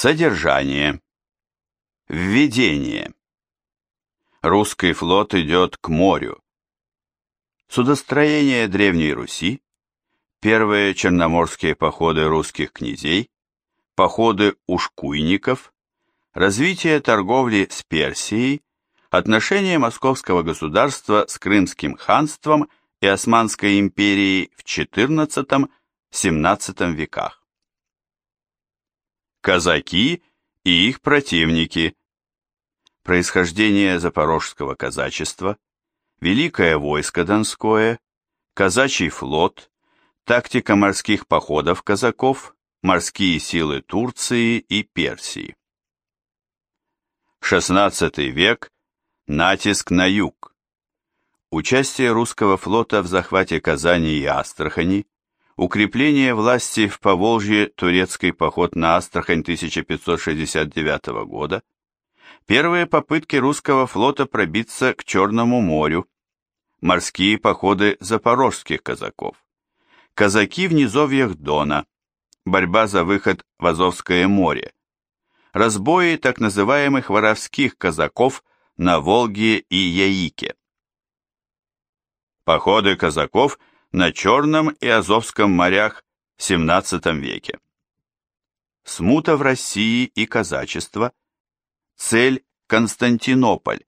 Содержание. Введение. Русский флот идет к морю. Судостроение Древней Руси, первые черноморские походы русских князей, походы ушкуйников, развитие торговли с Персией, отношения московского государства с Крымским ханством и Османской империей в XIV-XVII веках. Казаки и их противники. Происхождение запорожского казачества, Великое войско Донское, Казачий флот, тактика морских походов казаков, морские силы Турции и Персии. XVI век. Натиск на юг. Участие русского флота в захвате Казани и Астрахани, укрепление власти в Поволжье, турецкий поход на Астрахань 1569 года, первые попытки русского флота пробиться к Черному морю, морские походы запорожских казаков, казаки в низовьях Дона, борьба за выход в Азовское море, разбои так называемых воровских казаков на Волге и Яике. Походы казаков на Черном и Азовском морях XVII веке. Смута в России и казачество. Цель Константинополь.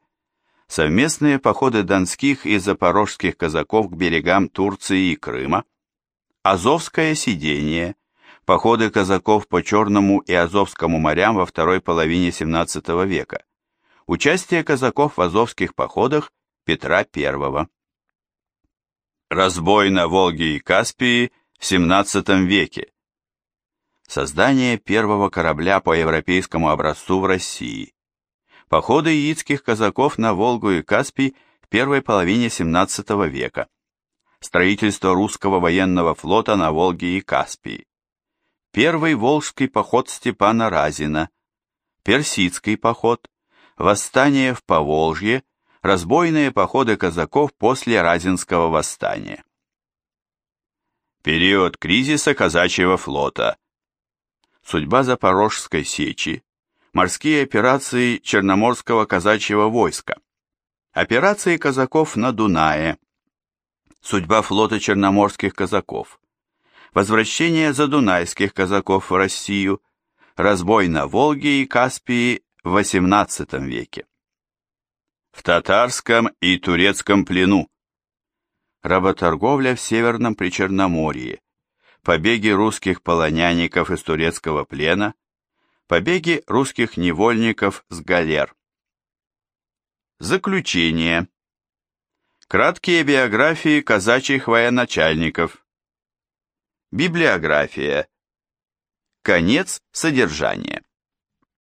Совместные походы донских и запорожских казаков к берегам Турции и Крыма. Азовское сидение. Походы казаков по Черному и Азовскому морям во второй половине XVII века. Участие казаков в азовских походах Петра I. Разбой на Волге и Каспии в XVII веке. Создание первого корабля по европейскому образцу в России. Походы яицких казаков на Волгу и Каспий в первой половине XVII века. Строительство русского военного флота на Волге и Каспии. Первый Волжский поход Степана Разина. Персидский поход восстание в Поволжье, разбойные походы казаков после Разинского восстания. Период кризиса казачьего флота. Судьба Запорожской сечи, морские операции Черноморского казачьего войска, операции казаков на Дунае, судьба флота черноморских казаков, возвращение задунайских казаков в Россию, разбой на Волге и Каспии в XVIII веке. В татарском и турецком плену. Работорговля в Северном Причерноморье. Побеги русских полонянников из турецкого плена. Побеги русских невольников с галер. Заключение. Краткие биографии казачьих военачальников. Библиография. Конец содержания.